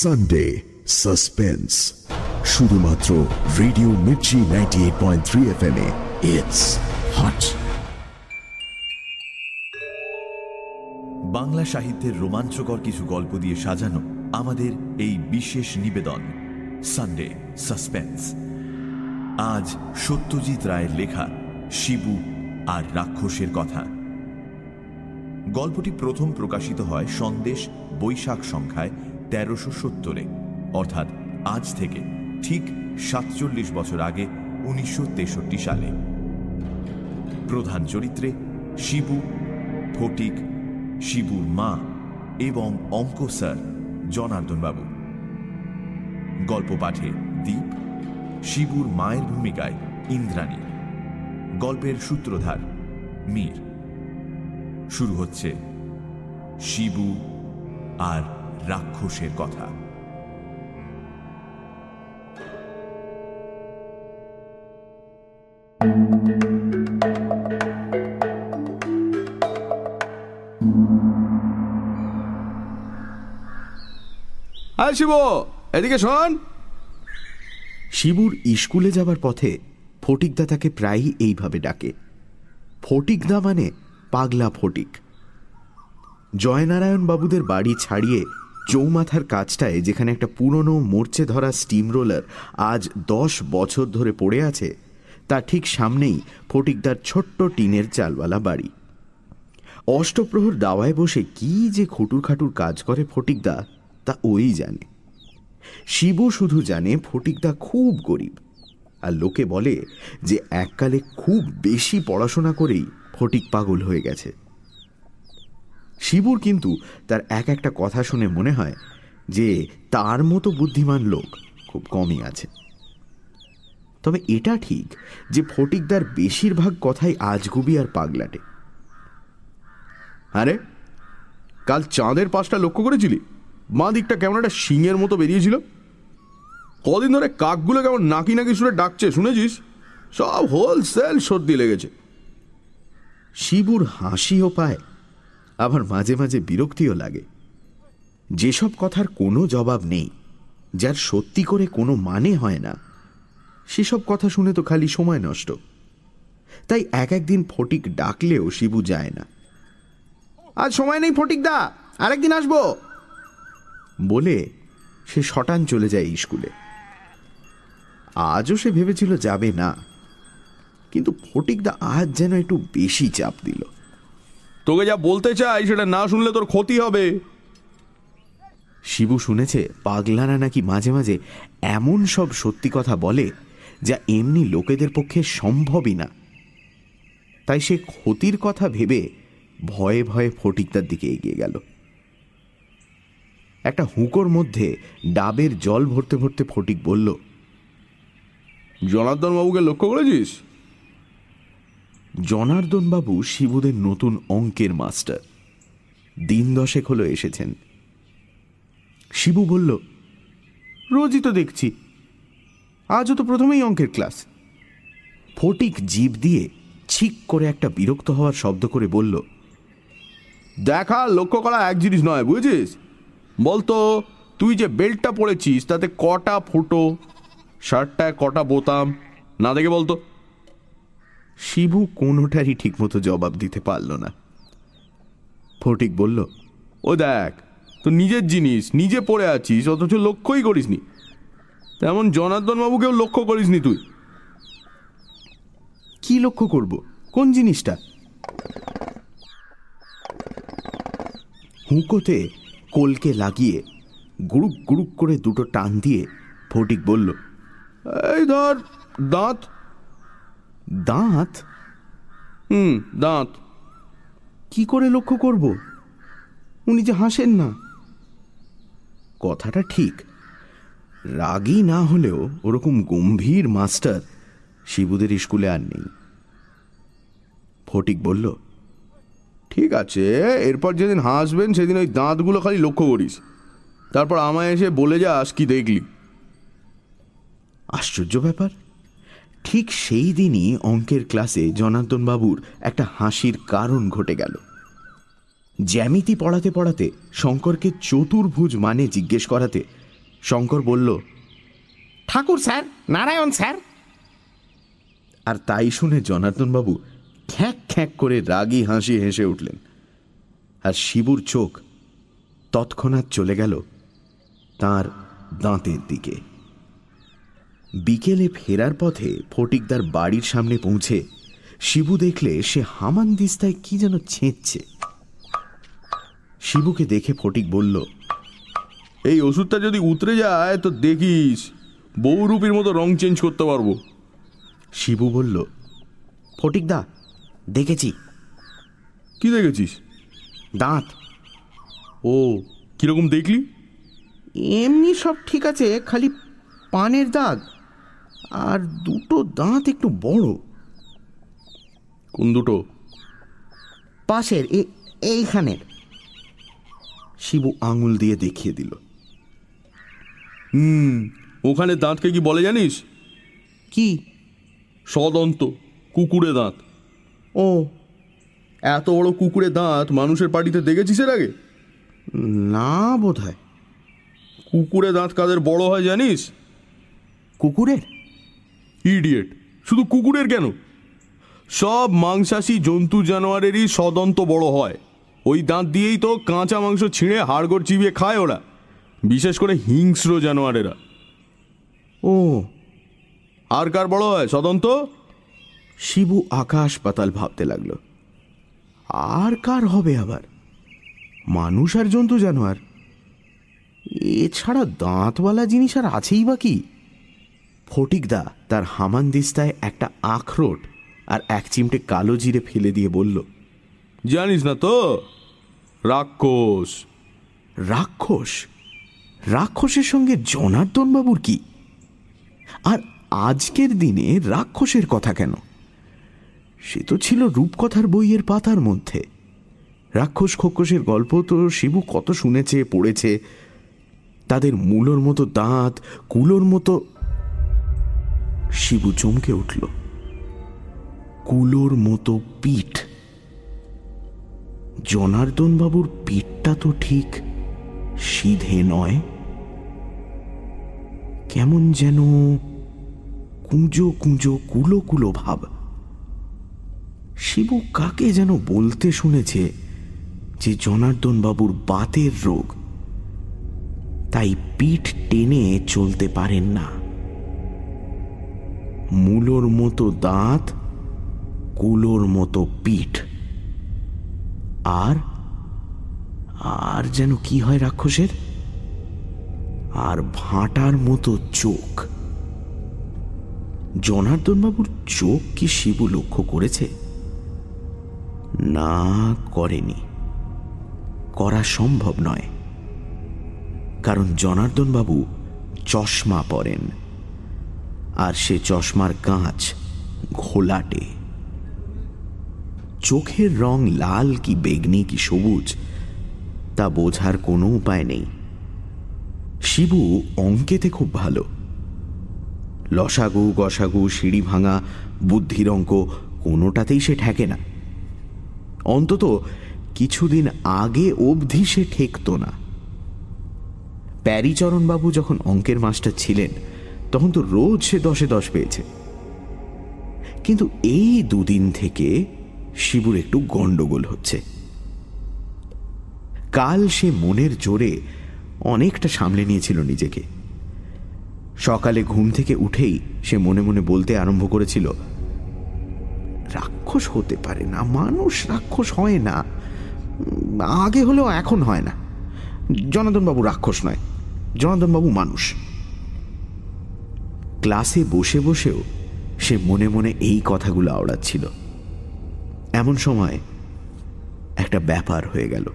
Sunday suspense শুধুমাত্র radio Mirchi ninety eight point three F M it's hot Bangla সাহিত্যের রোমাঞ্চকর কিছু গল্প দিয়ে সাজানো আমাদের এই বিশেষ নিবেদন সানডে সাসপেন্স আজ সত্যজিৎ রায়ের লেখা শিবু আর রাক্ষসের কথা। গল্পটি প্রথম প্রকাশিত হয় সন্দেশ বৈশাখ সংখ্যায় তেরোশো সত্তরে, অর্থাৎ আজ থেকে ঠিক সাতচল্লিশ বছর আগে উনিশশো তেষট্টি সালে। প্রধান চরিত্রে শিবু, ফটিক, শিবুর মা এবং অঙ্ক স্যার জনার্দনবাবু। গল্প পাঠে দ্বীপ শিবুর মায়ের ভূমিকায় ইন্দ্রাণী। গল্পের সূত্রধার মীর। শুরু হচ্ছে শিবু আর রাক্ষসের কথা। শিব এদিকে শোন। শিবুর স্কুলে যাবার পথে ফটিকদা তাকে প্রায়ই এইভাবে ডাকে। ফটিকদা মানে পাগলা ফটিক। জয়নারায়ণ বাবুদের বাড়ি ছাড়িয়ে চৌমাথার কাজটায় যেখানে একটা পুরনো মোর্চে ধরা স্টিম রোলার আজ দশ বছর ধরে পড়ে আছে তার ঠিক সামনেই ফটিকদার ছোট্ট টিনের চালওয়ালা বাড়ি। অষ্টপ্রহর দাওয়ায় বসে কি যে খুটুর খাটুর কাজ করে ফটিকদা, তা ওই জানে। শিবু শুধু জানে ফটিকদা খুব গরিব, আর লোকে বলে যে এককালে খুব বেশি পড়াশোনা করেই ফটিক পাগল হয়ে গেছে। শিবুর কিন্তু তার এক একটা কথা শুনে মনে হয় যে তার মতো বুদ্ধিমান লোক খুব কমই আছে। তবে এটা ঠিক যে ফটিকদার বেশিরভাগ কথাই আজগুবি আর পাগলাটে। আরে, কাল চাঁদের পাশটা লক্ষ্য করেছিলি? বাঁ দিকটা কেমন একটা শিঙের মতো বেরিয়েছিল। কদিন ধরে কাকগুলো কেমন নাকি নাকি শুনে ডাকছে, শুনেছিস? সব হোলসেল সর্দি লেগেছে। শিবুর হাসিও পায় আবার মাঝে মাঝে বিরক্তিও লাগে। যেসব কথার কোনো জবাব নেই, যার সত্যি করে কোনো মানে হয় না, সেসব কথা শুনে তো খালি সময় নষ্ট। তাই এক একদিন ফটিক ডাকলেও শিবু যায় না। আজ সময় নেই, ফটিক দা, আরেকদিন আসব। বলে সে শটান চলে যায় স্কুলে। আজও সে ভেবেছিল যাবে না, কিন্তু ফটিকদা আজ যেন একটু বেশি চাপ দিল। তোকে যা বলতে চাই সেটা না শুনলে তোর ক্ষতি হবে। শিবু শুনেছে পাগলারা নাকি মাঝে মাঝে এমন সব সত্যি কথা বলে যা এমনি লোকেদের পক্ষে সম্ভবই না। তাই সে ক্ষতির কথা ভেবে ভয়ে ভয়ে ফটিকদার দিকে এগিয়ে গেল। একটা হুঁকোর মধ্যে ডাবের জল ভরতে ভরতে ফটিক বলল জনার্দন বাবুকে লক্ষ্য করেছিস? জনার্দন বাবু শিবুদের নতুন অঙ্কের মাস্টার। দিন দশেক হলো এসেছেন। শিবু বলল, রোজই তো দেখছি। আজও তো প্রথমেই অঙ্কের ক্লাস। ফটিক জীব দিয়ে ছিক করে একটা বিরক্ত হওয়ার শব্দ করে বলল, দেখা, লক্ষ্য করা এক জিনিস নয়, বুঝেছিস? বলতো, তুই যে বেল্টটা পরেছিস, তাতে কটা ফুটো, শার্টটায় কটা বোতাম, না দেখে বলতো শিবু কোনোটারই ঠিকমতো জবাব দিতে পারল না। ফটিক বলল, ও দেখ তো নিজের জিনিস, নিজে পড়ে আছিস, অথচ লক্ষ্যই করিসনি। তেমন জনার্দন বাবুকেও লক্ষ্য করিসনি তুই। কি লক্ষ্য করব? কোন জিনিসটা? হুঁকোতে কোলকে লাগিয়ে গুড়ুক গুড়ুক করে দুটো টান দিয়ে ফটিক বলল, এই ধর, দাঁত দাঁত? হুম দাঁত। কি করে লক্ষ্য করব? উনি যে হাসেন না। কথাটা ঠিক। রাগী না হলেও ওরকম গম্ভীর মাস্টার শিবুদের স্কুলে আর নেই। ফটিক বলল ঠিক আছে এরপর যেদিন হাসবেন সেদিন ওই দাঁতগুলো খালি লক্ষ্য করিস। তারপর আমায় এসে বলে যাস কি দেখলি। আশ্চর্য ব্যাপার। ঠিক সেই দিনই অঙ্কের ক্লাসে জনার্দন বাবুর একটা হাসির কারণ ঘটে গেল। জ্যামিতি পড়াতে পড়াতে শঙ্করকে চতুর্ভুজ মানে জিজ্ঞেস করাতে শঙ্কর বলল ঠাকুর স্যার নারায়ণ স্যার। আর তাই শুনে জনার্দনবাবু খ্যাঁক খ্যাঁক করে রাগি হাসি হেসে উঠলেন। আর শিবুর চোখ তৎক্ষণাৎ চলে গেল তার দাঁতের দিকে। বিকেলে ফেরার পথে ফটিকদার বাড়ির সামনে পৌঁছে শিবু দেখলে সে হামান দিস্তায় কি যেন ছেঁচছে। শিবুকে দেখে ফটিক বলল এই ওষুধটা যদি উতরে যায় তো দেখিস বহুরূপীর মতো রং চেঞ্জ করতে পারব। শিবু বলল ফটিকদা দেখেছি। কি দেখেছিস? দাঁত। ও কীরকম দেখলি? এমনি সব ঠিক আছে খালি পানের দাগ। আর দুটো দাঁত একটু বড়। কোন দুটো? পাশের এইখানের। শিবু আঙুল দিয়ে দেখিয়ে দিল। হুম ওখানে দাঁতকে কি বলে জানিস? কি? সদন্ত কুকুরে দাঁত। ও। এত বড় কুকুরে দাঁত মানুষের পার্টিতে দেখেছিস এর আগে? না বোধ হয় কুকুরে দাঁত কাদের বড় হয় জানিস? কুকুরের? ইডিয়েট শুধু কুকুরের কেন? সব মাংসাশী জন্তু জানোয়ারেরই সদন্ত বড় হয়। ওই দাঁত দিয়েই তো কাঁচা মাংস ছিঁড়ে হাড়গোড় চিবিয়ে খায় ওরা। বিশেষ করে হিংস্র জানোয়ারেরা। ও, আর কার বড় হয়, সদন্ত? শিবু আকাশ পাতাল ভাবতে লাগল। আর কার হবে আবার? মানুষ আর জন্তু জানোয়ার। এছাড়া দাঁতওয়ালা জিনিস আর আছেই বা কি? ফটিকদা তার হামানদিস্তায় একটা আখরোট আর এক চিমটে কালো জিরে ফেলে দিয়ে বলল জানিস না তো রাক্ষস। রাক্ষস? রাক্ষসের সঙ্গে জনার্দন বাবুর কি? আর আজকের দিনে রাক্ষসের কথা কেন? সে তো ছিল রূপকথার বইয়ের পাতার মধ্যে। রাক্ষস খক্ষসের গল্প তো শিবু কত শুনেছে পড়েছে। তাদের মূলোর মতো দাঁত কুলোর মতো শিবু চমকে উঠল। কুলোর মতো পিঠ। জনার্দন বাবুর পিঠটা তো ঠিক সিধে নয়। কেমন যেন কুঁজো কুঁজো কুলো কুলো ভাব। শিবু কাকে যেন বলতে শুনেছে যে জনার্দন বাবুর বাতের রোগ। তাই পিঠ টেনে চলতে পারেন না। মূলোর মতো দাঁত, কুলোর মতো পিঠ। আর আর যেন কি হয় রাক্ষসের? আর ভাঁটার মতো চোখ। জনার্দনবাবুর চোখ কি শিবু লক্ষ্য করেছে? না, করেনি। করা সম্ভব নয়। কারণ জনার্দন বাবু চশমা পরেন। আর সে চশমার কাঁচ ঘোলাটে। চোখের রং লাল কি বেগনি কি সবুজ, তা বোঝার কোনো উপায় নেই। শিবু অঙ্কেতে খুব ভালো। লসাগু, গসাগু, সিঁড়ি ভাঙা, বুদ্ধির অঙ্ক কোনোটাতেই সে ঠেকে না। অন্তত কিছুদিন আগে অবধি সে ঠেকত না। প্যারিচরণবাবু যখন অঙ্কের মাস্টার ছিলেন তখন তো রোজ সে দশে দশ পেয়েছে। কিন্তু এই দুদিন থেকে শিবুর একটু গন্ডগোল হচ্ছে। কাল সে মনের জোরে অনেকটা সামলে নিয়েছিল নিজেকে। সকালে ঘুম থেকে উঠেই সে মনে মনে বলতে আরম্ভ করেছিল, রাক্ষস হতে পারে না, মানুষ রাক্ষস হয় না। আগে হলেও এখন হয় না। জনার্দনবাবু রাক্ষস নয়, জনার্দনবাবু মানুষ। ক্লাসে বসে বসেও সে মনে মনে এই কথাগুলো আওড়াচ্ছিল। এমন সময় একটা ব্যাপার হয়ে গেল।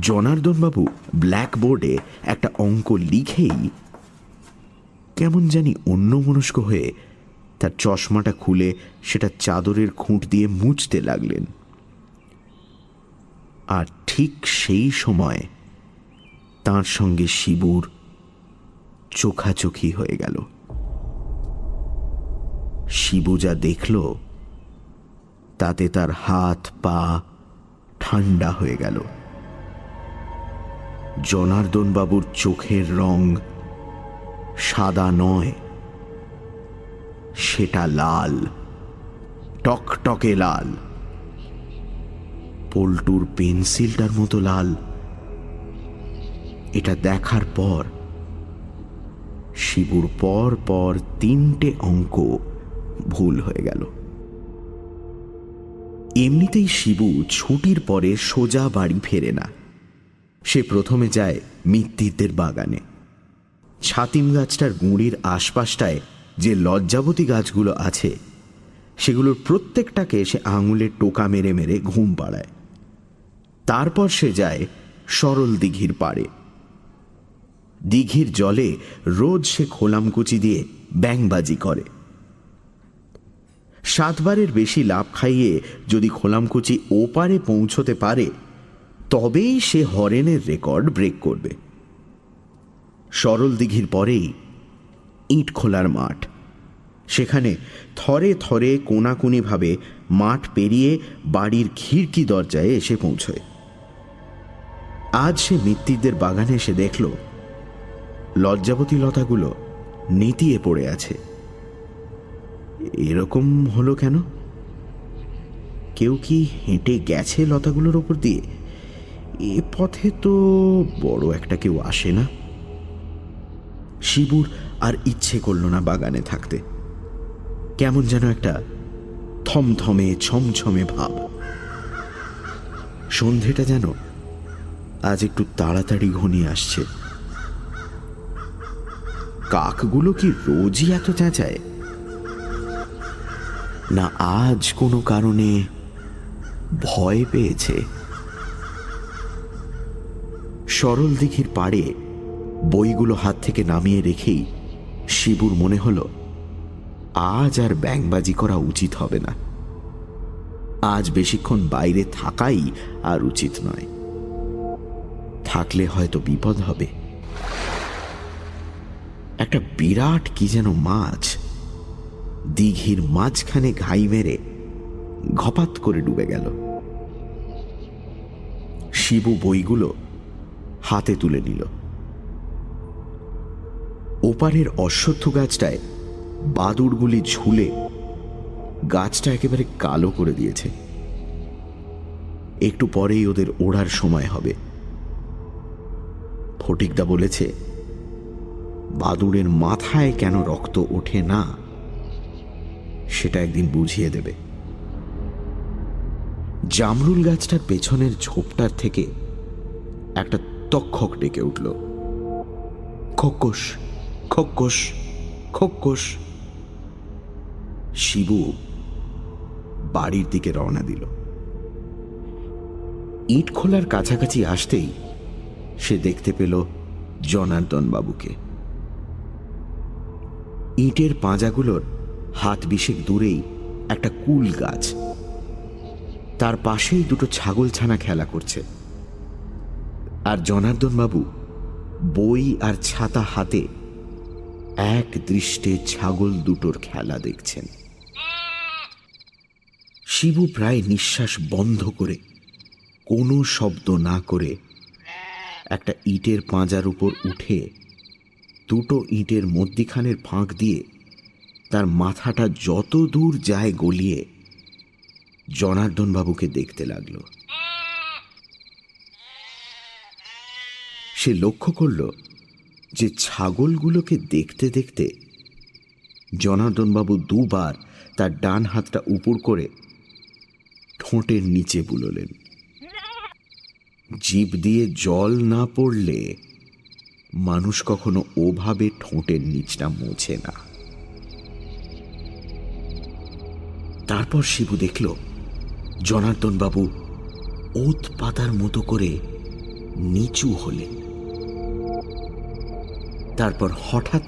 জনার্দনবাবু ব্ল্যাকবোর্ডে একটা অঙ্ক লিখেই কেমন জানি অন্যমনস্ক হয়ে তার চশমাটা খুলে সেটা চাদরের খুঁট দিয়ে মুছতে লাগলেন। আর ঠিক সেই সময় তার সঙ্গে শিবুর চোখাচোখি হয়ে গেল। শিবু যা দেখল, তাতে তার হাত, পা ঠান্ডা হয়ে গেল। জনার্দন বাবুর চোখের রং সাদা নয়, সেটা লাল, টকটকে লাল। পল্টুর পেন্সিলটার মতো লাল। এটা দেখার পর শিবুর পর পর তিনটে অঙ্ক ভুল হয়ে গেল। এমনিতেই শিবু ছুটির পরে সোজা বাড়ি ফেরে না। সে প্রথমে যায় মিত্তিরদের বাগানে। ছাতিম গাছটার গুঁড়ির আশপাশটায় যে লজ্জাবতী গাছগুলো আছে, সেগুলোর প্রত্যেকটাকে সে আঙুলের টোকা মেরে মেরে ঘুম পাড়ায়। তারপর সে যায় সরল দিঘির পাড়ে। দিঘির জলে রোজ সে খোলামকুচি দিয়ে ব্যাংবাজি করে। সাতবারের বেশি লাভ খাইয়ে যদি খোলামকুচি ওপারে পৌঁছতে পারে, তবেই সে হরেনের রেকর্ড ব্রেক করবে। সরল দিঘির পরেই ইট খোলার মাঠ। সেখানে থরে থরে কোনাকুনিভাবে মাঠ পেরিয়ে বাড়ির খিড়কি দরজায় এসে পৌঁছয়। আজ সে মিত্তিরদের বাগানে এসে দেখল লজ্জাবতী লতাগুলো নেতিয়ে পড়ে আছে। এরকম হলো কেন? কেউ কি হেঁটে গেছে লতাগুলোর ওপর দিয়ে? এ পথে তো বড় একটা কেউ আসে না। শিবুর আর ইচ্ছে করল না বাগানে থাকতে। কেমন যেন একটা থমথমে, ছমছমে ভাব। সন্ধেটা যেন আজ একটু তাড়াতাড়ি ঘনিয়ে আসছে। কাকগুলো কি রোজই এত চেঁচায়? না আজ কোনো কারণে ভয় পেয়েছে? সরল দিঘির পাড়ে বইগুলো হাত থেকে নামিয়ে রেখেই শিবুর মনে হলো, আজ আর ব্যাংবাজি করা উচিত হবে না। আজ বেশিক্ষণ বাইরে থাকাই আর উচিত নয়। থাকলে হয়তো বিপদ হবে। একটা বিরাট কি যেন মাছ। দিঘির মাঝখানে ঘাই মেরে ঘপাত করে ডুবে গেল। শিবু বইগুলো হাতে তুলে নিল। ওপারের অশ্বত্থ গাছটায় বাদুড়গুলি ঝুলে গাছটা একেবারে কালো করে দিয়েছে। একটু পরেই ওদের ওড়ার সময় হবে। ফটিকদা বলেছে বাদুড়ের মাথায় কেন রক্ত ওঠে না, সেটা একদিন বুঝিয়ে দেবে। জামরুল গাছটার পেছনের ঝোপটার থেকে একটা তক্ষক ডেকে উঠল। খোকস খোকস খোকস শিবু বাড়ির দিকে রওনা দিল। ইট খোলার কাছাকাছি আসতেই সে দেখতে পেল জনার্দন বাবুকে ইটের পাঁজাগুলোর হাত বিশেক দূরেই একটা কুল গাছ। তার পাশেই দুটো ছাগল ছানা খেলা করছে। আর জনার্দন বাবু বই আর ছাতা হাতে এক দৃষ্টে ছাগল দুটোর খেলা দেখছেন। শিবু প্রায় নিঃশ্বাস বন্ধ করে কোনো শব্দ না করে একটা ইটের পাঁজার উপর উঠে দুটো ইটের মধ্যিখানের ফাঁক দিয়ে তার মাথাটা যত দূর যায় গলিয়ে জনার্দন বাবুকে দেখতে লাগল। সে লক্ষ্য করল যে ছাগলগুলোকে দেখতে দেখতে জনার্দনবাবু দুবার তার ডান হাতটা উপর করে ঠোঁটের নিচে বুললেন। জীব দিয়ে জল না পড়লে মানুষ কখনো ওভাবে ঠোঁটের নিচটা মোছে না। তারপর শিবু দেখল জনার্দন বাবু ওত পাতার মতো করে নিচু হলেন। তারপর হঠাৎ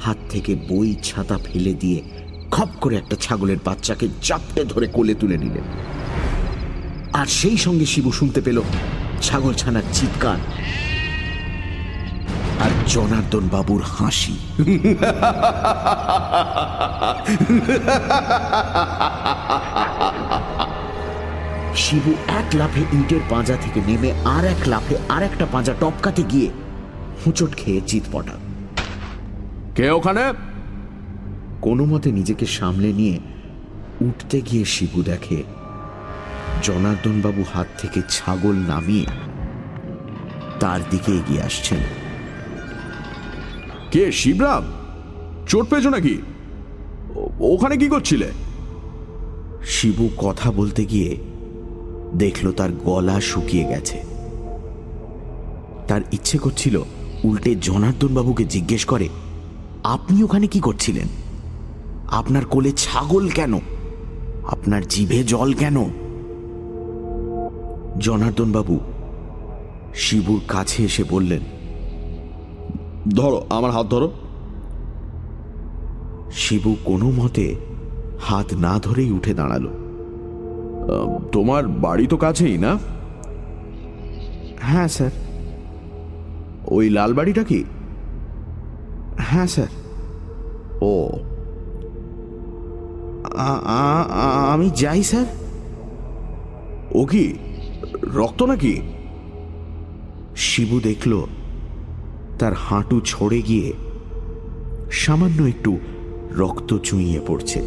হাত থেকে বই ছাতা ফেলে দিয়ে খপ করে একটা ছাগলের বাচ্চাকে চাপটে ধরে কোলে তুলে নিলেন। আর সেই সঙ্গে শিবু শুনতে পেল ছাগল ছানার চিৎকার। আর জনার্দন বাবুর হাসি। শিবু এক লাফে ইটের পাঁজা থেকে নেমে আর এক লাফে আর একটা পাঁজা টপকাতে গিয়ে হুঁচট খেয়ে চিৎপটা কে ওখানে? কোনো মতে নিজেকে সামলে নিয়ে উঠতে গিয়ে শিবু দেখে জনার্দন বাবু হাত থেকে ছাগল নামিয়ে তার দিকে এগিয়ে আসছেন। কে? শিবরাম? চোট পেয়েছ নাকি? ওখানে কি করছিলে? শিবু কথা বলতে গিয়ে দেখল তার গলা শুকিয়ে গেছে। তার ইচ্ছে করছিল উল্টে বাবুকে জিজ্ঞেস করে, আপনি ওখানে কি করছিলেন? আপনার কোলে ছাগল কেন? আপনার জিভে জল কেন? জনার্দন বাবু শিবুর কাছে এসে বললেন ধরো আমার হাত ধরো। শিবু কোনো মতে হাত না ধরেই উঠে দাঁড়াল। তোমার বাড়ি তো কাছেই না? হ্যাঁ স্যার। ওই লাল বাড়িটা কি? হ্যাঁ স্যার। ও। আমি যাই স্যার। ও কি? রক্ত নাকি? শিবু দেখল তার হাঁটু ছড়ে গিয়ে সামান্য একটু রক্ত চুইয়ে পড়ছে।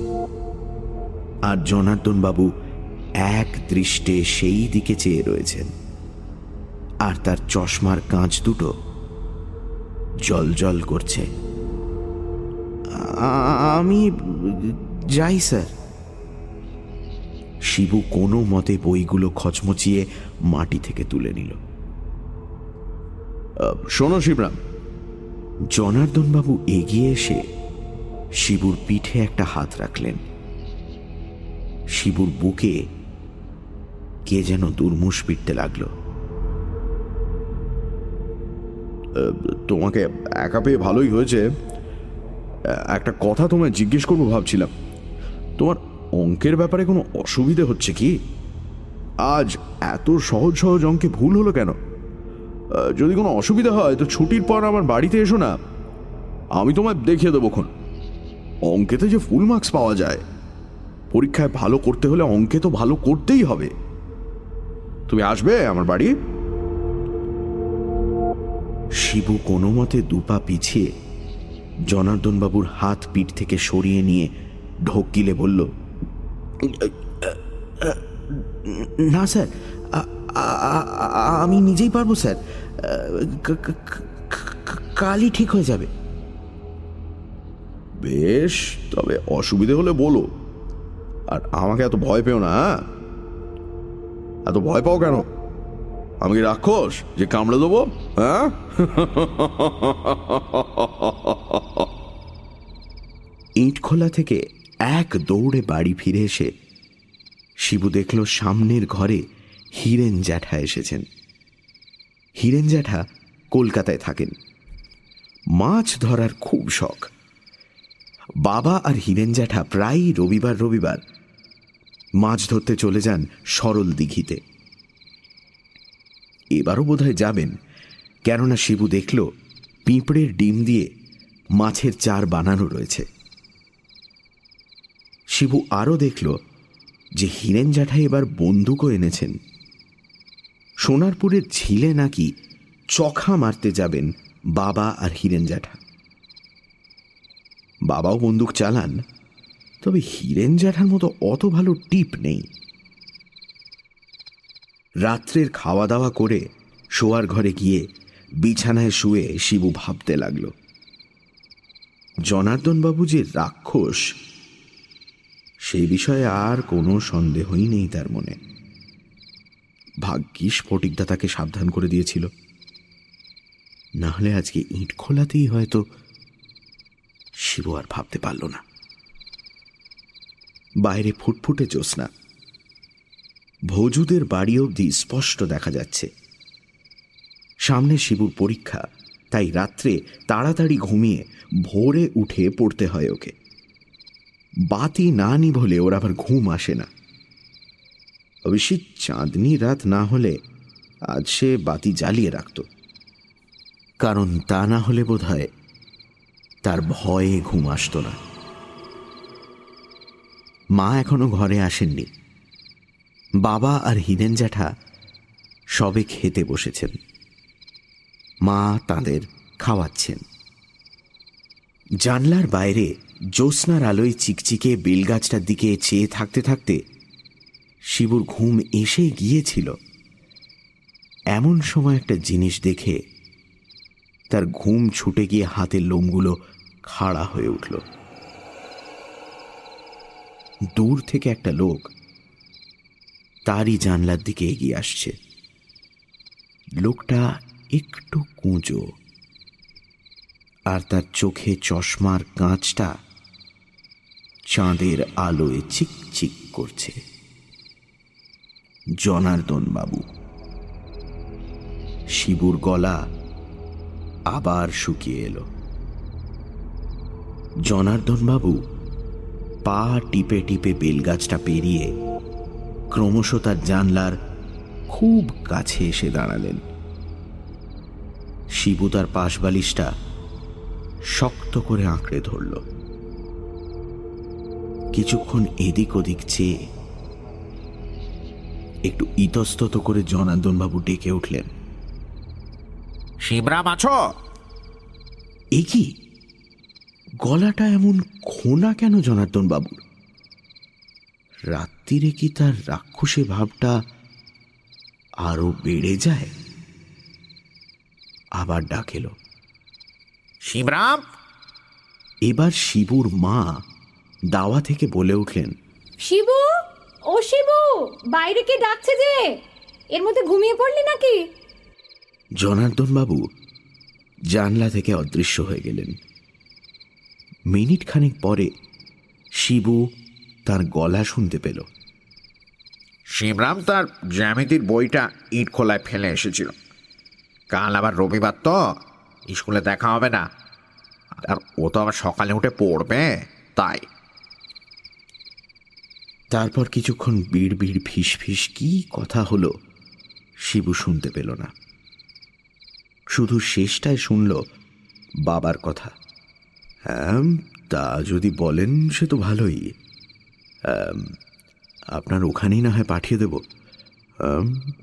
আর জনার্দন বাবু এক দৃষ্টে সেই দিকে চেয়ে রয়েছেন। আর তার চশমার কাঁচ দুটো জল জল করছে। আমি যাই, স্যার। শিবু কোনো মতে বইগুলো খচমচিয়ে মাটি থেকে তুলে নিল। শোনো শিবরাম। জনার্দনবাবু এগিয়ে এসে শিবুর পিঠে একটা হাত রাখলেন। শিবুর বুকে কে যেন দুর্মুষ পিটতে লাগল। তোমাকে একা পেয়ে ভালোই হয়েছে। একটা কথা তোমায় জিজ্ঞেস করব ভাবছিলাম। তোমার অঙ্কের ব্যাপারে কোনো অসুবিধে হচ্ছে কি? আজ এত সহজ সহজ অঙ্কে ভুল হলো কেন? যদি কোনো অসুবিধা হয়, তো ছুটির পর আমার বাড়িতে এসো না। আমি তোমায় দেখিয়ে দেবো দেবোক্ষণ অঙ্কেতে যে ফুল মার্কস পাওয়া যায়, পরীক্ষায় ভালো করতে হলে অঙ্কে তো ভালো করতেই হবে। তুমি আসবে আমার বাড়ি? শিবু কোনো মতে দুপা পিছিয়ে জনার্দনবাবুর হাত পিঠ থেকে সরিয়ে নিয়ে ঢোকিলে বলল, না, স্যার আমি নিজেই পারব, স্যার। কালই ঠিক হয়ে যাবে। বেশ তবে অসুবিধে হলে বলো। আর আমাকে এত ভয় পেও না হ্যাঁ? এত ভয় পাও কেন? আমি কি রাক্ষস যে কামড়ে দেবো হ্যাঁ? ইটখোলা থেকে এক দৌড়ে বাড়ি ফিরে এসে শিবু দেখল সামনের ঘরে হিরেন জ্যাঠা এসেছেন। হীরেন জ্যাঠা কলকাতায় থাকেন। মাছ ধরার খুব শখ। বাবা আর হিরেন জ্যাঠা প্রায়ই রবিবার রবিবার মাছ ধরতে চলে যান সরল দিঘিতে। এবারও বোধহয় যাবেন, কেননা শিবু দেখল পিঁপড়ের ডিম দিয়ে মাছের চার বানানো রয়েছে। শিবু আরও দেখল যে হিরেন জ্যাঠা এবার বন্দুকও এনেছেন। সোনারপুরের ঝিলে নাকি চখা মারতে যাবেন বাবা আর হিরেন জ্যাঠা। বাবাও বন্দুক চালান, তবে হিরেন জ্যাঠার মতো অত ভালো টিপ নেই। রাত্রের খাওয়া দাওয়া করে শোয়ার ঘরে গিয়ে বিছানায় শুয়ে শিবু ভাবতে লাগল, জনার্দনবাবু যে রাক্ষস সেই বিষয়ে আর কোনো সন্দেহই নেই তার মনে। ভাগ্যিস ফটিকদা তাকে সাবধান করে দিয়েছিল। না হলে আজকে ইট খোলাতেই হয়তো শিবু আর ভাবতে পারল না। বাইরে ফুটফুটে জ্যোৎস্না। ভৌজুদের বাড়ি অবধি স্পষ্ট দেখা যাচ্ছে। সামনে শিবুর পরীক্ষা, তাই রাত্রে তাড়াতাড়ি ঘুমিয়ে ভোরে উঠে পড়তে হয় ওকে। বাতি না নিভলে ওর আবার ঘুম আসে না। অবশ্যই চাঁদনি রাত না হলে আজ সে বাতি জ্বালিয়ে রাখত। কারণ তা না হলে বোধ তার ভয়ে ঘুম আসত না। মা এখনও ঘরে আসেননি। বাবা আর হিরেন জ্যাঠা সবে খেতে বসেছেন। মা তাদের খাওয়াচ্ছেন। জানলার বাইরে জ্যোৎস্নার আলোয় চিকচিকে বেলগাছটার দিকে চেয়ে থাকতে থাকতে শিবুর ঘুম এসে গিয়েছিল। এমন সময় একটা জিনিস দেখে তার ঘুম ছুটে গিয়ে হাতের লোমগুলো খাড়া হয়ে উঠল। দূর থেকে একটা লোক তারই জানলার দিকে এগিয়ে আসছে। লোকটা একটু কুঁজো আর তার চোখে চশমার কাঁচটা চাঁদের আলোয় চিকচিক করছে। জনার্দন বাবু শিবুর গলা আবার শুকিয়ে এলো। জনার্দন বাবু পা টিপে টিপে বেলগাছটা পেরিয়ে ক্রমশ তার জানলার খুব কাছে এসে দাঁড়ালেন। শিবু তার পাশ বালিশটা শক্ত করে আঁকড়ে ধরল। কিছুক্ষণ এদিক ওদিক চেয়ে একটু ইতস্তত করে জনার্দনবাবু ডেকে উঠলেন। শিবরাম আছো? এ কি? গলাটা এমন খোনা কেন জনার্দন বাবুর রাত্রিরে কি তার রাক্ষসে ভাবটা আরও বেড়ে যায়? আবার ডাকেল শিবরাম? এবার শিবুর মা দাওয়া থেকে বলে উঠলেন শিবু? ও শিবু বাইরে কে ডাকছে যে? এর মধ্যে ঘুমিয়ে পড়লি নাকি? জনার্দন বাবু জানলা থেকে অদৃশ্য হয়ে গেলেন। মিনিট খানেক পরে শিবু তার গলা শুনতে পেল। শিবরাম তার জ্যামিতির বইটা ইট খোলায় ফেলে এসেছিল। কাল আবার রবিবার তো স্কুলে দেখা হবে না। আর ও তো আবার সকালে উঠে পড়বে তাই। তারপর কিছুক্ষণ বিড় বিড় ফিস ফিস কি কথা হলো শিবু শুনতে পেল না। শুধু শেষটায় শুনল বাবার কথা। হ্যাঁ তা যদি বলেন সে তো ভালোই। আপনার ওখানেই না হয় পাঠিয়ে দেব।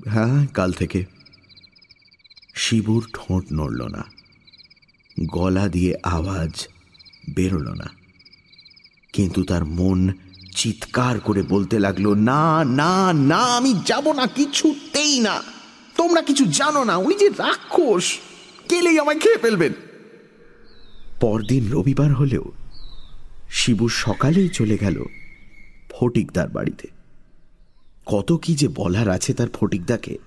হ্যাঁ কাল থেকে। শিবুর ঠোঁট নড়ল না। গলা দিয়ে আওয়াজ বেরোল না। কিন্তু তার মন চিৎকার করে বলতে লাগল, না না না, আমি যাব না, কিছুতেই না। তোমরা কিছু জানো না উনি যে রাক্ষস, কেলেই আমায় খেয়ে ফেলবেন। পরদিন রবিবার হলেও শিবু সকালেই চলে গেল ফটিকদার বাড়িতে। কত কি যে বলার আছে তার ফটিকদাকে।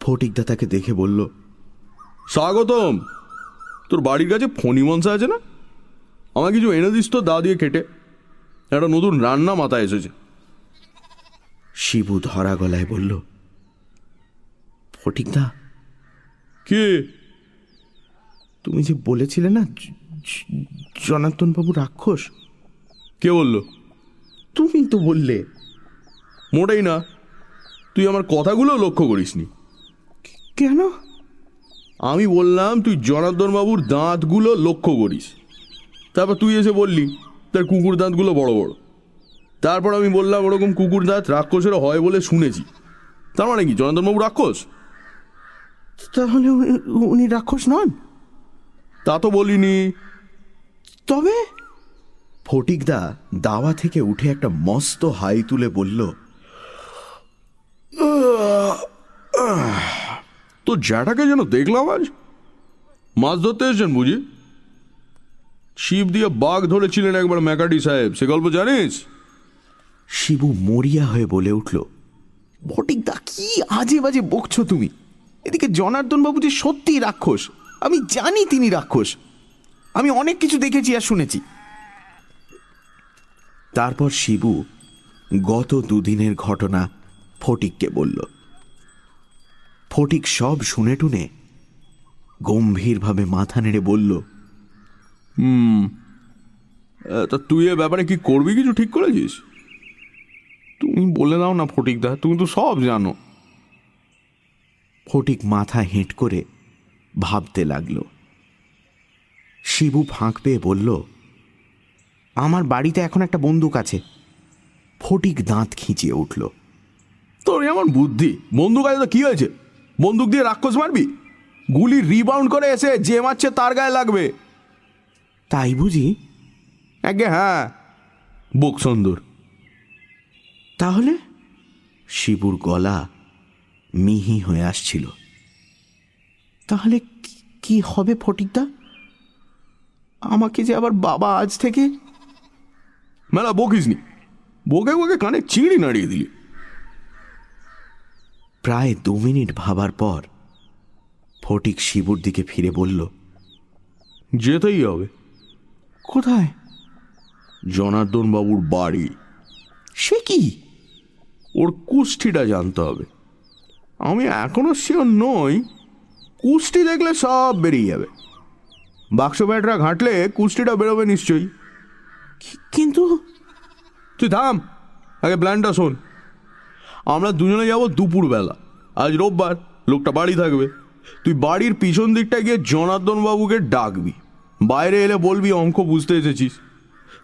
ফটিকদা তাকে দেখে বলল, স্বাগতম, তোর বাড়ির কাছে ফণি মনসা আছে না? আমার কিছু এনে দিস তো, দা দিয়ে কেটে। একটা নতুন রান্না মাথায় এসেছে। শিবু ধরা গলায় বলল ফটিকদা কে? তুমি যে বলেছিলে না জনার্দন বাবু রাক্ষস? কে বলল? তুমি তো বললে। মোটেই না। তুই আমার কথাগুলো লক্ষ্য করিসনি। কেন? আমি বললাম তুই জনার্দন বাবুর দাঁতগুলো লক্ষ্য করিস। তারপর তুই এসে বললি তার কুকুর দাঁতগুলো বড় বড়। তারপর আমি বললাম ওরকম কুকুর দাঁত রাক্ষসেরও হয় বলে শুনেছি। তার মানে কি জনার্দন বাবু রাক্ষস? তাহলে উনি- উনি রাক্ষস নন? তা তো বলিনি। তবে? ফটিকদা দাওয়া থেকে উঠে একটা মস্ত হাই তুলে বলল তো জ্যাঠাকে যেন দেখলাম আজ? মাছ ধরতে এসেছেন বুঝি? শিব দিয়ে বাঘ ধরেছিলেন একবার ম্যাকাডি সাহেব, সে গল্প জানিস? শিবু মরিয়া হয়ে বলে উঠল ফটিকদা কি আজে বাজে বকছ তুমি? এদিকে জনার্দন বাবু যে সত্যিই রাক্ষস, আমি জানি তিনি রাক্ষস। আমি অনেক কিছু দেখেছি আর শুনেছি। তারপর শিবু গত দুদিনের ঘটনা ফটিককে বলল। ফটিক সব শুনে টুনে গম্ভীরভাবে মাথা নেড়ে বলল আহ, তা তুই এ ব্যাপারে কি করবি কিছু ঠিক করেছিস? তুমি বলে দাও না ফটিকদা তুমি তো সব জানো। ফটিক মাথা হেঁট করে ভাবতে লাগল। শিবু ফাঁক পেয়ে বলল আমার বাড়িতে এখন একটা বন্দুক আছে। ফটিক দাঁত খিঁচিয়ে উঠল তোর এমন বুদ্ধি? বন্দুক আছে তো কি হয়েছে? বন্দুক দিয়ে রাক্ষস মারবি? গুলি রিবাউন্ড করে এসে যে মারছে তার গায়ে লাগবে। তাই বুঝি? আগে হ্যাঁ। বুক সুন্দর। তাহলে? শিবুর গলা মিহি হয়ে আসছিল। তাহলে কি- কি হবে ফটিকদা? আমাকে যে আবার বাবা আজ থেকে মেলা বকিসনি। বকে বকে কানে চিড়ি নাড়িয়ে দিলি। প্রায় দু মিনিট ভাবার পর ফটিক শিবুর দিকে ফিরে বলল যেতেই হবে। কোথায়? জনার্দন বাবুর বাড়ি। সে কি? ওর কুষ্ঠিটা জানতে হবে। আমি এখনও শিওর নই কুষ্টি দেখলে সব বেরিয়ে যাবে। বাক্স ব্যাটরা ঘাঁটলে কুষ্টিটা বেরোবে নিশ্চয়ই। কিন্তু তুই থাম আগে প্ল্যানটা শোন। আমরা দুজনে যাব দুপুরবেলা আজ রোববার লোকটা বাড়ি থাকবে। তুই বাড়ির পিছন দিকটা গিয়ে জনার্দন বাবুকে ডাকবি। বাইরে এলে বলবি অঙ্ক বুঝতে এসেছিস।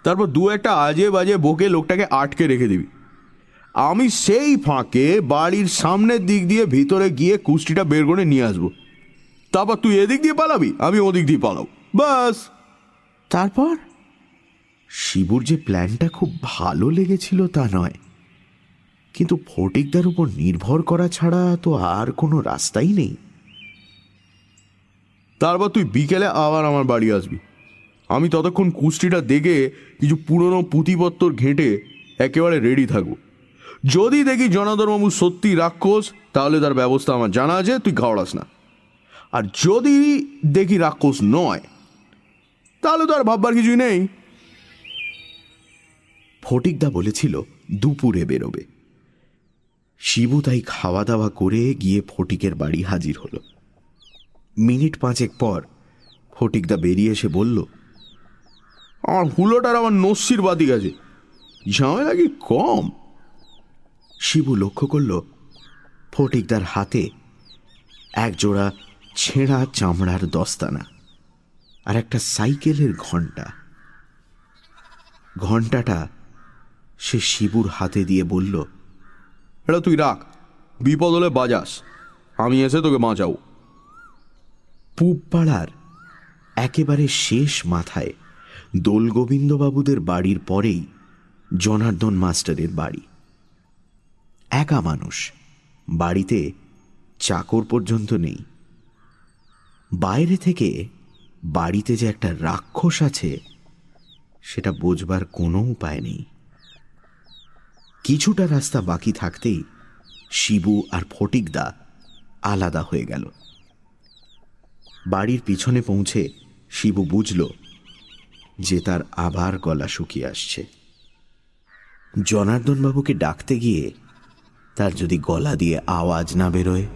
তারপর দু একটা আজে বাজে বকে লোকটাকে আটকে রেখে দিবি। আমি সেই ফাঁকে বাড়ির সামনের দিক দিয়ে ভিতরে গিয়ে কুষ্টিটা বের করে নিয়ে আসব। তারপর তুই এদিক দিয়ে পালাবি আমি ওদিক দিয়ে পালাবো। বাস তারপর? শিবুর যে প্ল্যানটা খুব ভালো লেগেছিল তা নয়। কিন্তু ফটিকদার উপর নির্ভর করা ছাড়া তো আর কোনো রাস্তাই নেই। তারপর তুই বিকেলে আবার আমার বাড়ি আসবি। আমি ততক্ষণ কুষ্টিটা দেখে কিছু পুরনো পুঁথিপত্তর ঘেঁটে একেবারে রেডি থাকব। যদি দেখি জনাদরবাবু সত্যি রাক্ষস, তাহলে তার ব্যবস্থা আমার জানা আছে, তুই ঘাওড়াস না। আর যদি দেখি রাক্ষস নয়, তাহলে তো আর ভাববার কিছুই নেই। ফটিকদা বলেছিল, দুপুরে বেরোবে। শিবু তাই খাওয়া দাওয়া করে গিয়ে ফটিকের বাড়ি হাজির হলো। মিনিট পাঁচেক পর ফটিকদা বেরিয়ে এসে বলল আমার হুলোটার আমার নস্যির বাতি গেছে। ঝামেলা কি কম? শিবু লক্ষ্য করল, ফটিকদার হাতে এক জোড়া ছেঁড়া চামড়ার দস্তানা আর একটা সাইকেলের ঘণ্টা। ঘন্টাটা সে শিবুর হাতে দিয়ে বলল, এটা তুই রাখ, বিপদ হলে বাজাস। আমি এসে তোকে বাঁচাবো। পূব পাড়ার একেবারে শেষ মাথায় দোলগোবিন্দবাবুদের বাড়ির পরেই জনার্দন মাস্টারের বাড়ি। একা মানুষ, বাড়িতে চাকর পর্যন্ত নেই। বাইরে থেকে বাড়িতে যে একটা রাক্ষস আছে, সেটা বোঝবার কোনো উপায় নেই। কিছুটা রাস্তা বাকি থাকতেই শিবু আর ফটিকদা আলাদা হয়ে গেল। বাড়ির পিছনে পৌঁছে শিবু বুঝল যে তার আবার গলা শুকিয়ে আসছে। জনার্দনবাবুকে ডাকতে গিয়ে তার যদি গলা দিয়ে আওয়াজ না বেরোয়,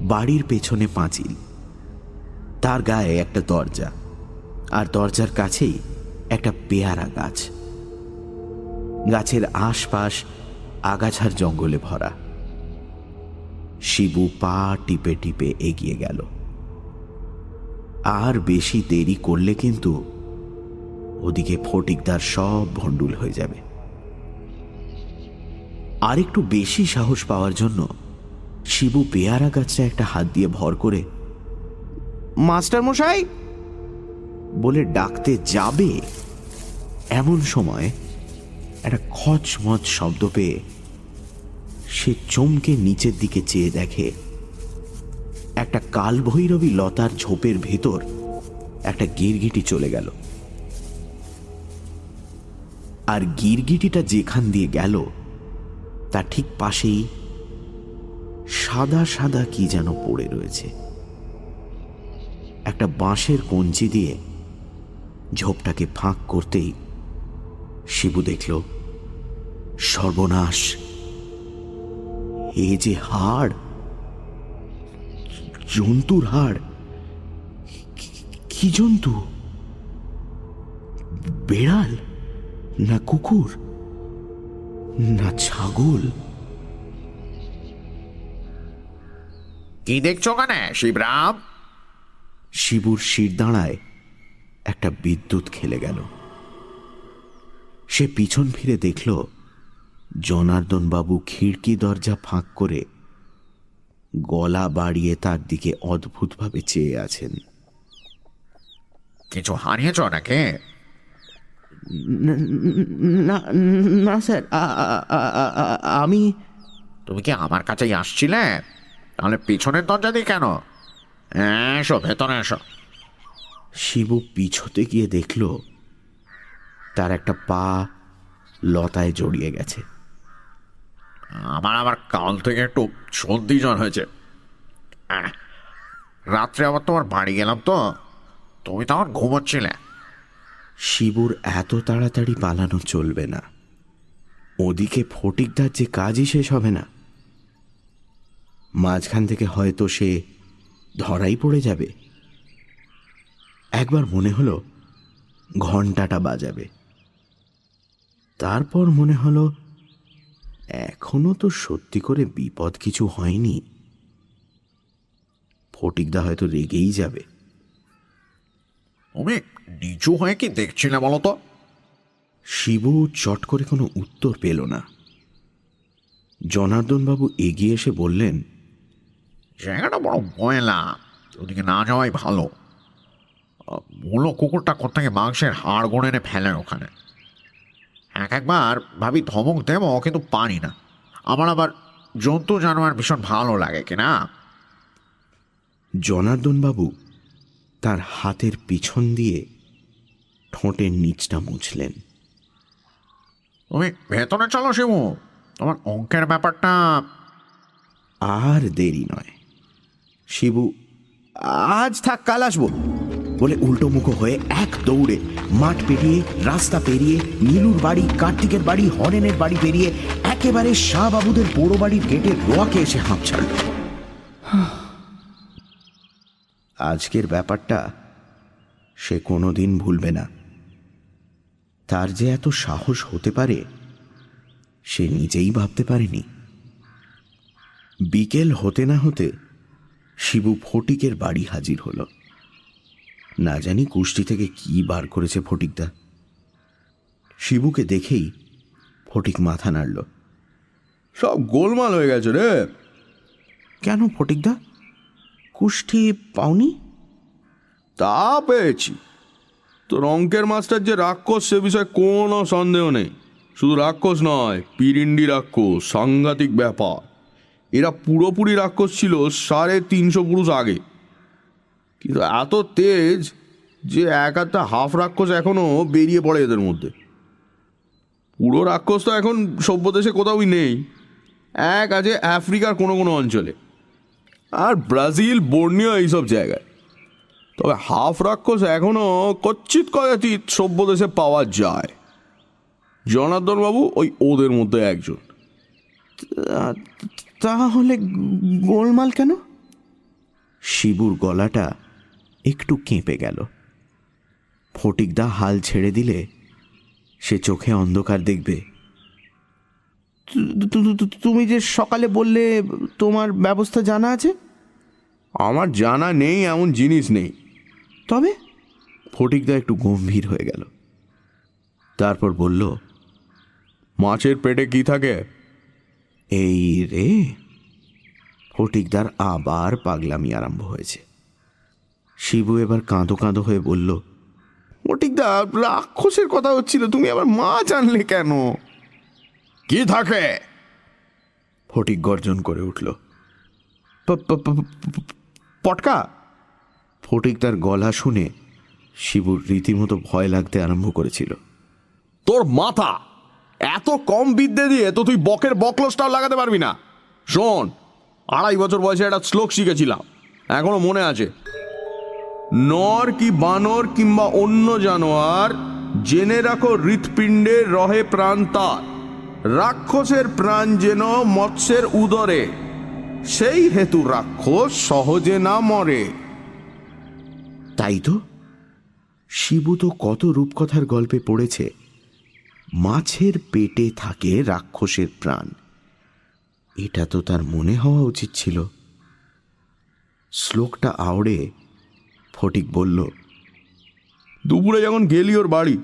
বাড়ির পেছনে পাঁচিল, তার গায়ে একটা দরজা আর দরজার কাছেই একটা পেয়ারা গাছ। গাছের আশপাশ আগাছার জঙ্গলে ভরা। শিবু পা টিপে টিপে এগিয়ে গেল। আর বেশি দেরি করলে কিন্তু ওদিকে ফটিকদার সব ভণ্ডুল হয়ে যাবে। আর একটু বেশি সাহস পাওয়ার জন্য শিবু পেয়ারা গাছটা একটা হাত দিয়ে ভর করে, মাস্টার মশাই! বলে ডাকতে যাবে এমন সময় একটা খচমচ শব্দ পেয়ে সে চমকে নিচের দিকে চেয়ে দেখে। একটা কালভৈরবী লতার ঝোপের ভেতর একটা গিরগিটি চলে গেল। আর গিরগিটিটা যেখান দিয়ে গেল, তার ঠিক পাশেই সাদা সাদা কি যেন পড়ে রয়েছে। একটা বাঁশের কঞ্চি দিয়ে ঝোপটাকে ফাঁক করতেই শিবু দেখল, সর্বনাশ। এ যে হাড় জন্তুর হাড় কি- জন্তু? বেড়াল না কুকুর না ছাগল? কি দেখছ ওখানে শিবরাম? শিবুর শির দাঁড়ায় একটা বিদ্যুৎ খেলে গেল। সে পিছন ফিরে দেখল জনার্দন বাবু খিড়কি দরজা ফাঁক করে গলা বাড়িয়ে তার দিকে অদ্ভুতভাবে চেয়ে আছেন। কিছু হারিয়েছ নাকি? না না স্যার আমি তুমি কি আমার কাছেই আসছিলে? তাহলে পিছনের দরজা দিয়ে কেন? এসো ভেতরে এসো। শিবু পিছতে গিয়ে দেখল তার একটা পা লতায় জড়িয়ে গেছে। আমার আবার কাল থেকে একটু সর্দি জ্বর হয়েছে। রাত্রে আবার তোমার বাড়ি গেলাম তো, তুমি তখন ঘুমোচ্ছিলে। শিবুর এত তাড়াতাড়ি পালানো চলবে না। ওদিকে ফটিকদার যে কাজই শেষ হবে না। মাঝখান থেকে হয়তো সে ধরাই পড়ে যাবে। একবার মনে হলো ঘন্টাটা বাজাবে। তারপর মনে হলো এখনও তো সত্যি করে বিপদ কিছু হয়নি। ফটিকদা হয়তো রেগেই যাবে। তুমি নিচু হয়ে কি দেখছিলে বলো তো? শিবু চট করে কোনো উত্তর পেল না। জনার্দনবাবু এগিয়ে এসে বললেন জায়গাটা বড় ময়লা ওদিকে না যাওয়াই ভালো। মূলো কুকুরটা কোথেকে মাংসের হাড় গড়ে এনে ফেলে ওখানে। এক একবার ভাবি ধমক দেব কিন্তু পারি না। আমার আবার জন্তু জানোয়ার ভীষণ ভালো লাগে কিনা জনার্দনবাবু তার হাতের পিছন দিয়ে ঠোঁটের নিচটা মুছলেন। তুমি ভেতরে চলো শিবু। তোমার অঙ্কের ব্যাপারটা আর দেরি নয়। শিবু আজ থাক কাল আসব। বলে উল্টো মুখো হয়ে এক দৌড়ে মাঠ পেরিয়ে, রাস্তা পেরিয়ে, নীলুর বাড়ি, কার্তিকের বাড়ি, হরেনের বাড়ি পেরিয়ে একেবারে শাহবাবুদের বড় বাড়ির গেটের রোয়াকে এসে হাঁপ ছাড়ল। আজকের ব্যাপারটা সে কোনোদিন ভুলবে না। তার যে এত সাহস হতে পারে, সে নিজেই ভাবতে পারেনি। বিকেল হতে না হতে শিবু ফটিকের বাড়ি হাজির হলো। না জানি কুষ্টি থেকে কি বার করেছে ফটিকদা। শিবুকে দেখেই ফটিক মাথা নাড়ল। সব গোলমাল হয়ে গেছে রে। কেন ফটিকদা? কুষ্টি পাওনি? তা পেয়েছি। তোর অঙ্কের মাস্টার যে রাক্ষস সে বিষয়ে কোনো সন্দেহ নেই। শুধু রাক্ষস নয় পিরিন্ডি রাক্ষস সাংঘাতিক ব্যাপার। এরা পুরোপুরি রাক্ষস ছিল সাড়ে তিনশো পুরুষ আগে। কিন্তু এত তেজ যে এক একটা হাফ রাক্ষস এখনও বেরিয়ে পড়ে এদের মধ্যে। পুরো রাক্ষস তো এখন সভ্য দেশে কোথাওই নেই। এক আছে আফ্রিকার কোনো কোনো অঞ্চলে। আর ব্রাজিল বর্ণীয় এইসব জায়গায়। তবে হাফ রাক্ষস এখনও কচ্ছিত কদাচিৎ সভ্য দেশে পাওয়া যায়। জনার্দন বাবু ওই ওদের মধ্যে একজন। তাহলে গোলমাল কেন? শিবুর গলাটা একটু কেঁপে গেল। ফটিকদা হাল ছেড়ে দিলে সে চোখে অন্ধকার দেখবে। তুমি যে সকালে বললে তোমার ব্যবস্থা জানা আছে? আমার জানা নেই এমন জিনিস নেই। তবে? ফটিকদা একটু গম্ভীর হয়ে গেল। তারপর বলল মাছের পেটে কি থাকে? এই রে। ফটিকদার আবার পাগলামি আরম্ভ হয়েছে। শিবু এবার কাঁদো কাঁদো হয়ে বলল ফটিকদা রাক্ষসের কথা হচ্ছিল তুমি আবার মা জানলে কেন? কি থাকে? ফটিক গর্জন করে উঠল পটকা? ফটিক তার গলা শুনে শিবুর রীতিমতো ভয় লাগতে আরম্ভ করেছিল তোর মাথা এত কম বিদ্যে দিয়ে তো তুই বকের বকলসটাও লাগাতে পারবি না। শোন আড়াই বছর বয়সে একটা শ্লোক শিখেছিলাম এখনও মনে আছে। নর কি বানর কিংবা অন্য জানোয়ার, জেনে রাখো হৃৎপিণ্ডে রহে প্রাণ তার। রাক্ষসের প্রাণ যেন মৎস্যের উদরে, সেই হেতু রাক্ষস সহজে না মরে। তাই তো? শিবু তো কত রূপকথার গল্পে পড়েছে, মাছের পেটে থাকে রাক্ষসের প্রাণ। এটা তো তার মনে হওয়া উচিত ছিল। শ্লোকটা আওড়ে ফটিক বলল দুপুরে যখন গেলি ওর বাড়ি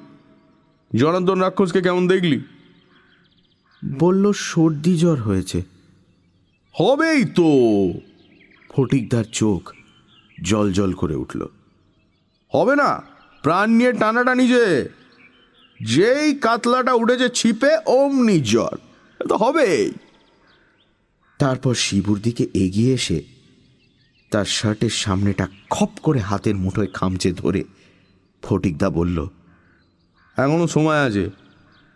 জনার্দন রাক্ষসকে কেমন দেখলি? বলল সর্দি জ্বর হয়েছে। হবেই তো। ফটিকদার চোখ জল জল করে উঠল। হবে না প্রাণ নিয়ে টানাটা নিজে। যেই কাতলাটা উঠেছে ছিপে অমনি জ্বর। তো হবেই। তারপর শিবুর দিকে এগিয়ে এসে তার শার্টের সামনেটা খপ করে হাতের মুঠোয় খামচে ধরে ফটিকদা বলল এখনও সময় আছে।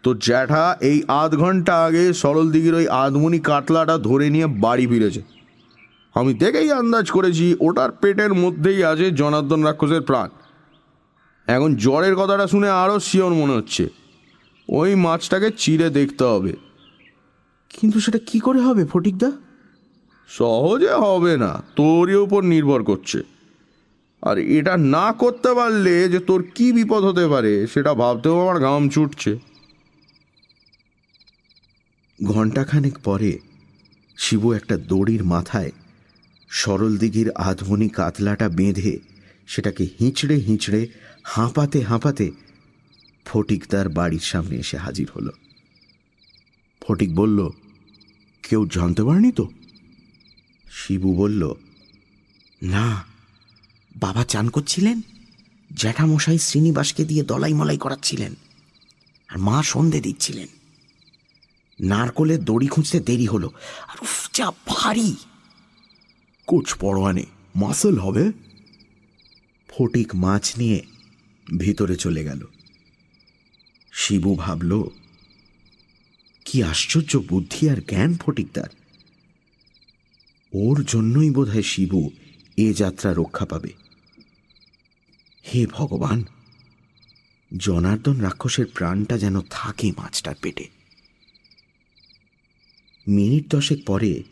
তো জ্যাঠা এই আধ ঘণ্টা আগে সরল দিঘির ওই আধমনি কাতলাটা ধরে নিয়ে বাড়ি ফিরেছে। আমি দেখেই আন্দাজ করেছি ওটার পেটের মধ্যেই আছে জনার্দন রাক্ষসের প্রাণ। এখন জ্বরের কথাটা শুনে আরও শিওর মনে হচ্ছে। ওই মাছটাকে চিড়ে দেখতে হবে। কিন্তু সেটা কি করে হবে ফটিকদা? সহজে হবে না, তোরই উপর নির্ভর করছে। আর এটা না করতে পারলে যে তোর কি বিপদ হতে পারে, সেটা ভাবতেও আমার ঘাম ছুটছে। ঘণ্টাখানেক পরে শিবু একটা দড়ির মাথায় সরল দিঘির আধমনি কাতলাটা বেঁধে সেটাকে হিঁচড়ে হিঁচড়ে হাঁপাতে হাঁপাতে ফটিক তার বাড়ির সামনে এসে হাজির হলো। ফটিক বলল, কেউ জানতে পারেনি তো? শিবু বলল না বাবা চান করছিলেন? জ্যাঠামশাই শ্রীনিবাসকে দিয়ে দলাই মলাই করাচ্ছিলেন আর মা সন্ধে দিচ্ছিলেন। নারকলের দড়ি খুঁজতে দেরি হলো আর উফ যা ভারী। কোচ পরোয়ানে মাসল হবে? ফটিক মাছ নিয়ে ভিতরে চলে গেল। শিবু ভাবল কি আশ্চর্য বুদ্ধি আর জ্ঞান ফটিকদার। ওর জন্যই বোধহয় শিবু এ যাত্রা রক্ষা পাবে। হে ভগবান, জনার্দন রাক্ষসের প্রাণটা যেন থাকে মাছটার পেটে। মিনিট দশেক পরে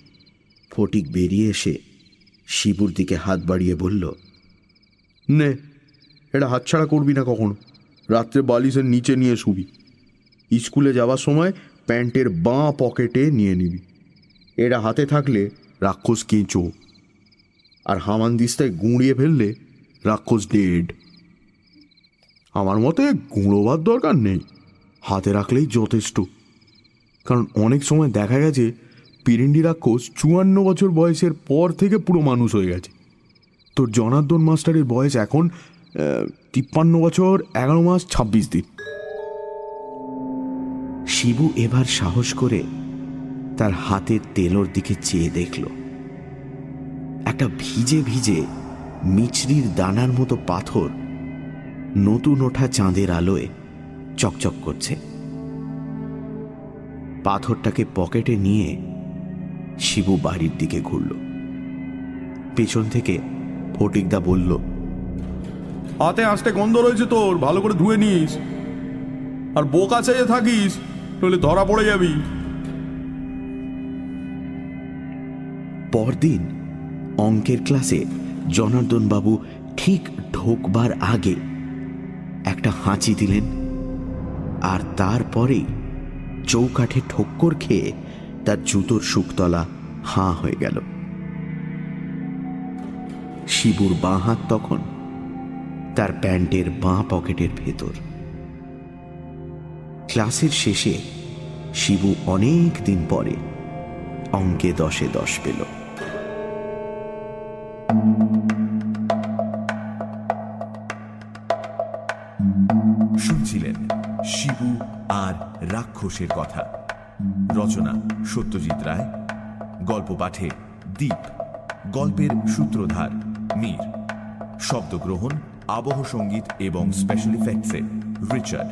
ফটিক বেরিয়ে এসে শিবুর দিকে হাত বাড়িয়ে বলল, নে, এটা হাতছাড়া করবি না কখনো। রাত্রে বালিশের নিচে নিয়ে শুবি। স্কুলে যাওয়ার সময় প্যান্টের বাঁ পকেটে নিয়ে নিবি। এটা হাতে থাকলে রাক্ষস কেঁচো। আর হামান দিস্তায় গুঁড়িয়ে ফেললে রাক্ষস ডেড। আমার মতে গুঁড়োবার দরকার নেই, হাতে রাখলেই যথেষ্ট। কারণ অনেক সময় দেখা গেছে পিরিন্ডি রাক্ষস চুয়ান্ন বছর বয়সের পর থেকে পুরো মানুষ হয়ে গেছে। তোর জনার্দন মাস্টারের বয়স এখন তিপ্পান্ন বছর, এগারো মাস, ছাব্বিশ দিন। শিবু এবার সাহস করে তার হাতের তেলোর দিকে চেয়ে দেখল। একটা ভিজে ভিজে মিচড়ির দানার মতো পাথর নতুন ওঠা চাঁদের আলোয় চকচক করছে। পাথরটাকে পকেটে নিয়ে শিবু বাড়ির দিকে ঘুরল। পেছন থেকে ফটিকদা বলল, হাতে আসতে গন্ধ রয়েছে তোর, ভালো করে ধুয়ে নিস। আর বোকা চেয়ে থাকিস, নইলে ধরা পড়ে যাবি। পরদিন অঙ্কের ক্লাসে জনার্দন বাবু ঠিক ঢোকবার আগে একটা হাঁচি দিলেন আর তারপরেই চৌকাঠে ঠক্কর খেয়ে তার জুতোর শুকতলা হাঁ হয়ে গেল। শিবুর বাঁ হাত তখন তার প্যান্টের বাঁ পকেটের ভেতর। ক্লাসের শেষে শিবু অনেক দিন পরে অঙ্কে দশে দশ পেল। রাক্ষসের কথা। রচনা সত্যজিৎ রায়। গল্প পাঠে দ্বীপ গল্পের সূত্রধার মীর। শব্দগ্রহণ আবহ সংগীত এবং স্পেশাল ইফেক্টসে রিচার্ড।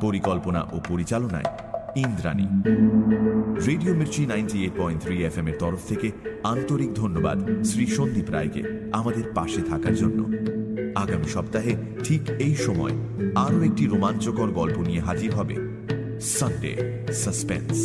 পরিকল্পনা ও পরিচালনায় Indrani. Radio Mirchi ninety eight point three F এর তরফ থেকে আন্তরিক ধন্যবাদ শ্রী সন্দীপ রায়কে আমাদের পাশে থাকার জন্য। আগামী সপ্তাহে ঠিক এই সময় আরও একটি রোমাঞ্চকর গল্প নিয়ে হাজির হবে সানডে সাসপেন্স